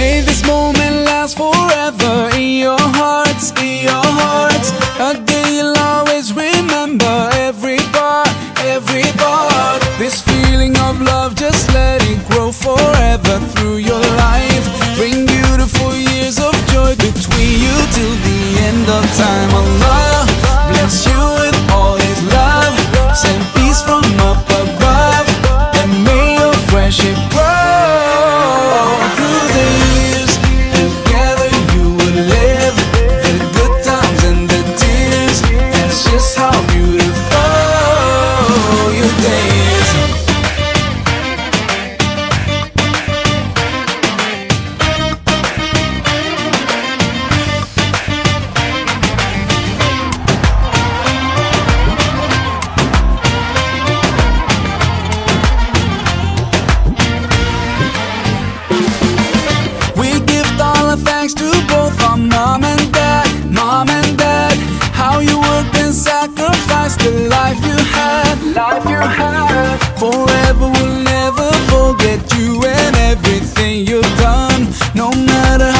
May this moment last forever in your you. Forever will never forget you and everything you've done. No matter